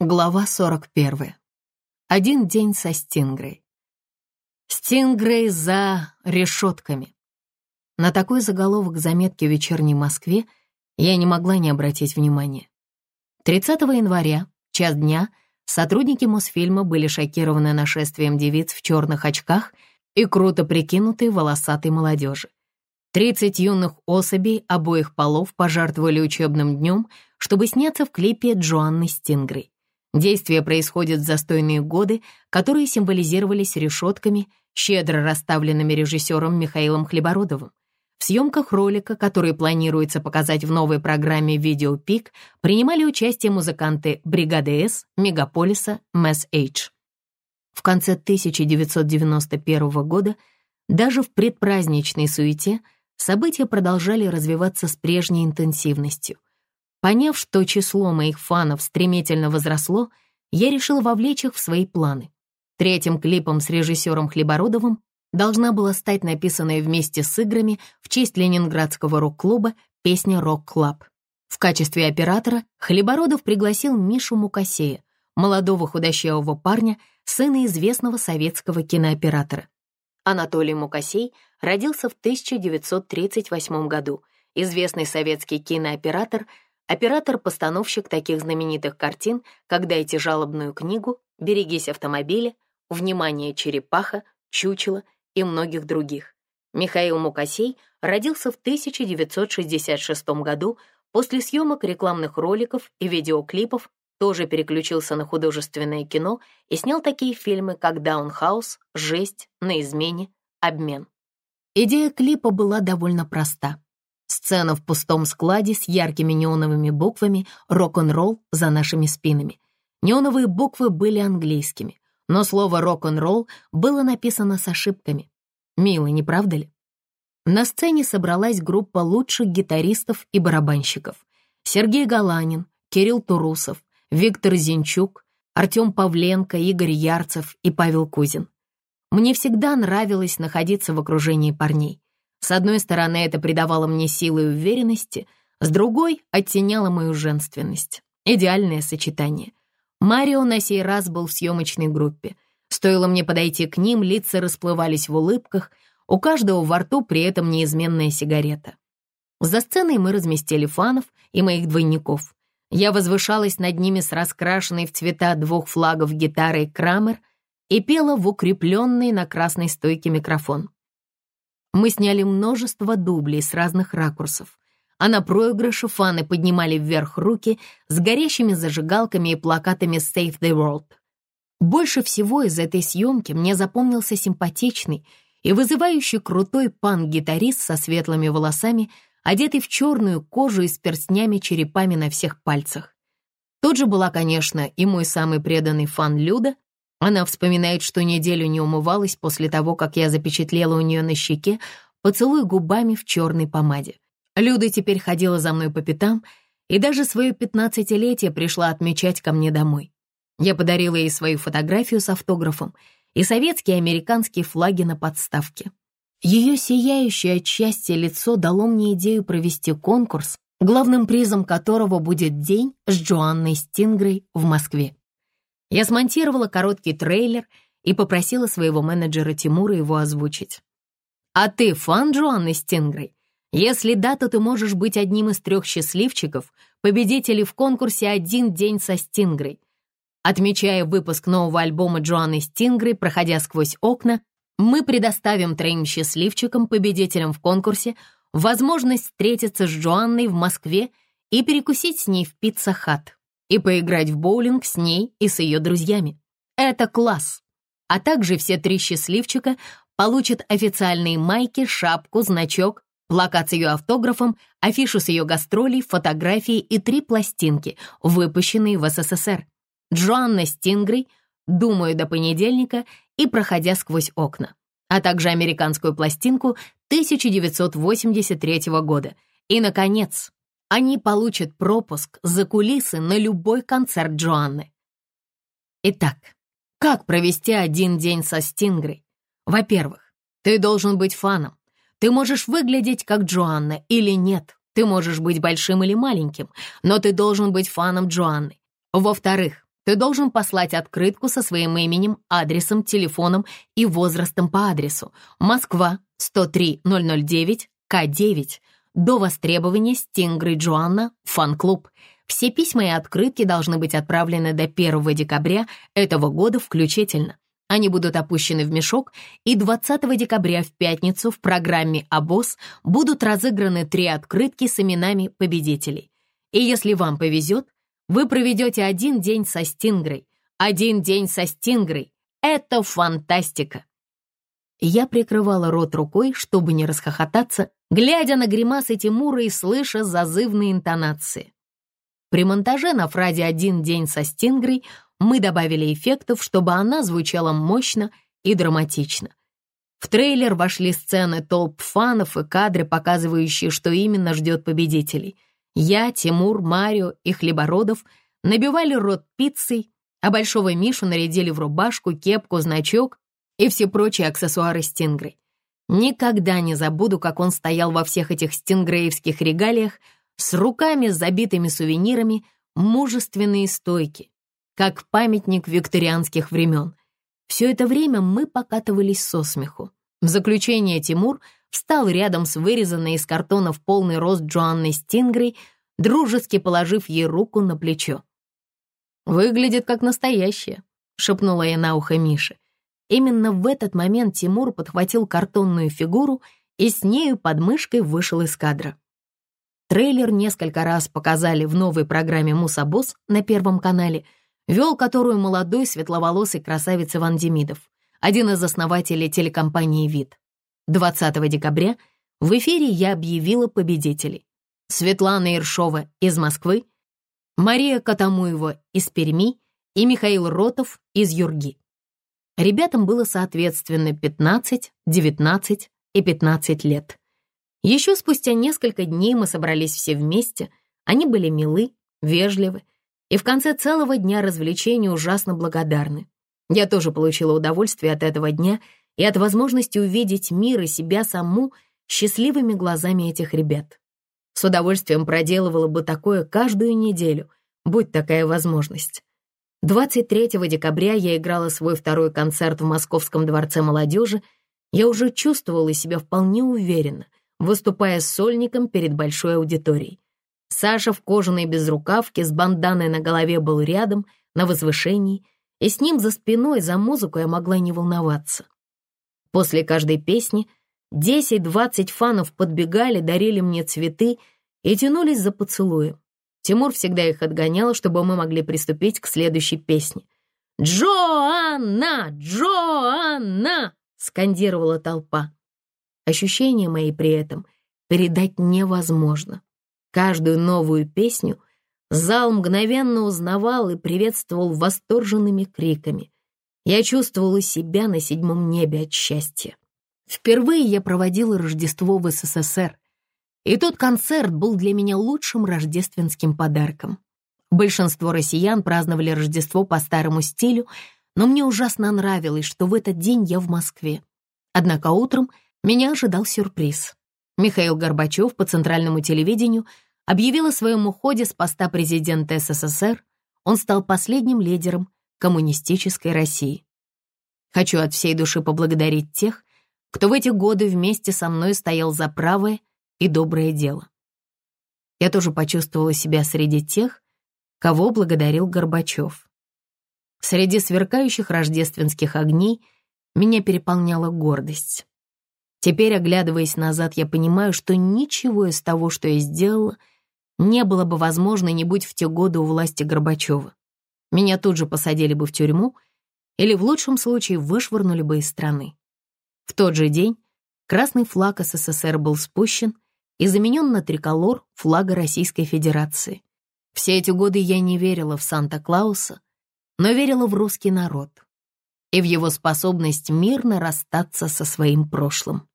Глава 41. Один день со Стингрей. Стингрей за решетками. На такой заголовок заметки в вечерней Москве я не могла не обратить внимания. 30 января, час дня, сотрудники Мосфильма были шокированы нашествием девиц в черных очках и круто прикинутой волосатой молодежи. 30 юных особей обоих полов пожертвовали учебным днем, чтобы сняться в клипе Джоанны Стингрей. Действие происходит в застойные годы, которые символизировались решетками, щедро расставленными режиссером Михаилом Хлебородовым. В съемках ролика, который планируется показать в новой программе «Видео Пик», принимали участие музыканты «Бригады С», «Мегаполиса», «Мэс Эйдж». В конце 1991 года, даже в предпраздничной суете, события продолжали развиваться с прежней интенсивностью — Поняв, что число моих фанов стремительно возросло, я решил вовлечь их в свои планы. Третьим клипом с режиссером Хлебородовым должна была стать написанная вместе с играми в честь ленинградского рок-клуба песня «Rock Club». В качестве оператора Хлебородов пригласил Мишу Мукасея, молодого худощавого парня, сына известного советского кинооператора. Анатолий Мукасей родился в 1938 году, известный советский кинооператор — Оператор-постановщик таких знаменитых картин, как «Дайте жалобную книгу», «Берегись автомобиля», «Внимание, черепаха», «Чучело» и многих других. Михаил Мукасей родился в 1966 году после съемок рекламных роликов и видеоклипов, тоже переключился на художественное кино и снял такие фильмы, как «Даунхаус», «Жесть», «На измене», «Обмен». Идея клипа была довольно проста. Сцена в пустом складе с яркими неоновыми буквами «Рок-н-ролл» за нашими спинами. Неоновые буквы были английскими, но слово «рок-н-ролл» было написано с ошибками. Мило, не правда ли? На сцене собралась группа лучших гитаристов и барабанщиков. Сергей Галанин, Кирилл Турусов, Виктор Зинчук, Артем Павленко, Игорь Ярцев и Павел Кузин. Мне всегда нравилось находиться в окружении парней. С одной стороны, это придавало мне силы и уверенности, с другой — оттеняло мою женственность. Идеальное сочетание. Марио на сей раз был в съемочной группе. Стоило мне подойти к ним, лица расплывались в улыбках, у каждого во рту при этом неизменная сигарета. За сценой мы разместили фанов и моих двойников. Я возвышалась над ними с раскрашенной в цвета двух флагов гитарой «Крамер» и пела в укрепленный на красной стойке микрофон. Мы сняли множество дублей с разных ракурсов, а на проигрыше фаны поднимали вверх руки с горящими зажигалками и плакатами «Save the World». Больше всего из этой съемки мне запомнился симпатичный и вызывающий крутой пан-гитарист со светлыми волосами, одетый в черную кожу и с перстнями-черепами на всех пальцах. Тут же была, конечно, и мой самый преданный фан Люда, она вспоминает, что неделю не умывалась после того, как я запечатлела у нее на щеке поцелуй губами в черной помаде. Люда теперь ходила за мной по пятам и даже свое пятнадцатилетие пришла отмечать ко мне домой. Я подарила ей свою фотографию с автографом и советские и американские флаги на подставке. Ее сияющее от счастья лицо дало мне идею провести конкурс, главным призом которого будет день с Джоанной Стингрей в Москве. Я смонтировала короткий трейлер и попросила своего менеджера Тимура его озвучить. «А ты фан Джоанны Стингрей? Если да, то ты можешь быть одним из трех счастливчиков, победителей в конкурсе «Один день со Стингрей». Отмечая выпуск нового альбома Джоанны Стингрей, проходя сквозь окна, мы предоставим троим счастливчикам, победителям в конкурсе, возможность встретиться с Джоанной в Москве и перекусить с ней в Pizza Hut и поиграть в боулинг с ней и с ее друзьями. Это класс. А также все три счастливчика получат официальные майки, шапку, значок, плакат с ее автографом, афишу с ее гастролей, фотографии и три пластинки, выпущенные в СССР. Джоанна Стингрей, «Думаю до понедельника» и «Проходя сквозь окна», а также американскую пластинку 1983 года. И, наконец, они получат пропуск за кулисы на любой концерт Джоанны. Итак, как провести один день со Стингрой? Во-первых, ты должен быть фаном. Ты можешь выглядеть как Джоанна или нет. Ты можешь быть большим или маленьким, но ты должен быть фаном Джоанны. Во-вторых, ты должен послать открытку со своим именем, адресом, телефоном и возрастом по адресу. Москва, 103009, К9. До востребования Стингры Джоанна, фан-клуб. Все письма и открытки должны быть отправлены до 1 декабря этого года включительно. Они будут опущены в мешок, и 20 декабря в пятницу в программе «Обоз» будут разыграны три открытки с именами победителей. И если вам повезет, вы проведете один день со Стингрой. Один день со Стингрой. Это фантастика! Я прикрывала рот рукой, чтобы не расхохотаться, глядя на гримасы Тимура и слыша зазывные интонации. При монтаже на фразе «один день со Стингрой» мы добавили эффектов, чтобы она звучала мощно и драматично. В трейлер вошли сцены толп фанов и кадры, показывающие, что именно ждет победителей. Я, Тимур, Марио и Хлебородов набивали рот пиццей, а Большого Мишу нарядили в рубашку, кепку, значок и все прочие аксессуары Стингрей. Никогда не забуду, как он стоял во всех этих стингреевских регалиях с руками, забитыми сувенирами, мужественные стойки, как памятник викторианских времен. Все это время мы покатывались со смеху. В заключение Тимур встал рядом с вырезанной из картона в полный рост Джоанной Стингрей, дружески положив ей руку на плечо. «Выглядит как настоящая», — шепнула я на ухо Мише. Именно в этот момент Тимур подхватил картонную фигуру и с нею под мышкой вышел из кадра. Трейлер несколько раз показали в новой программе «Мусабос» на Первом канале — вел которую молодой светловолосый красавец Иван Демидов, один из основателей телекомпании «Вид». 20 декабря в эфире я объявила победителей. Светлана Иршова из Москвы, Мария Катамуева из Перми и Михаил Ротов из Юрги. Ребятам было соответственно 15, 19 и 15 лет. Еще спустя несколько дней мы собрались все вместе, они были милы, вежливы, и в конце целого дня развлечений ужасно благодарны. Я тоже получила удовольствие от этого дня и от возможности увидеть мир и себя саму счастливыми глазами этих ребят. С удовольствием проделывала бы такое каждую неделю, будь такая возможность. 23 декабря я играла свой второй концерт в Московском дворце молодежи. Я уже чувствовала себя вполне уверенно, выступая с сольником перед большой аудиторией. Саша в кожаной безрукавке с банданой на голове был рядом, на возвышении, и с ним за спиной за музыку я могла не волноваться. После каждой песни 10-20 фанов подбегали, дарили мне цветы и тянулись за поцелуем. Тимур всегда их отгонял, чтобы мы могли приступить к следующей песне. «Джоанна! Джоанна!» — скандировала толпа. Ощущения мои при этом передать невозможно. Каждую новую песню зал мгновенно узнавал и приветствовал восторженными криками. Я чувствовала себя на седьмом небе от счастья. Впервые я проводила Рождество в СССР, и тот концерт был для меня лучшим рождественским подарком. Большинство россиян праздновали Рождество по старому стилю, но мне ужасно нравилось, что в этот день я в Москве. Однако утром меня ожидал сюрприз. Михаил Горбачев по центральному телевидению объявил о своем уходе с поста президента СССР. Он стал последним лидером коммунистической России. Хочу от всей души поблагодарить тех, кто в эти годы вместе со мной стоял за правое и доброе дело. Я тоже почувствовала себя среди тех, кого благодарил Горбачев. Среди сверкающих рождественских огней меня переполняла гордость. Теперь, оглядываясь назад, я понимаю, что ничего из того, что я сделала, не было бы возможно не будь в те годы у власти Горбачева. Меня тут же посадили бы в тюрьму или в лучшем случае вышвырнули бы из страны. В тот же день красный флаг СССР был спущен и заменен на триколор флага Российской Федерации. Все эти годы я не верила в Санта-Клауса, но верила в русский народ и в его способность мирно расстаться со своим прошлым.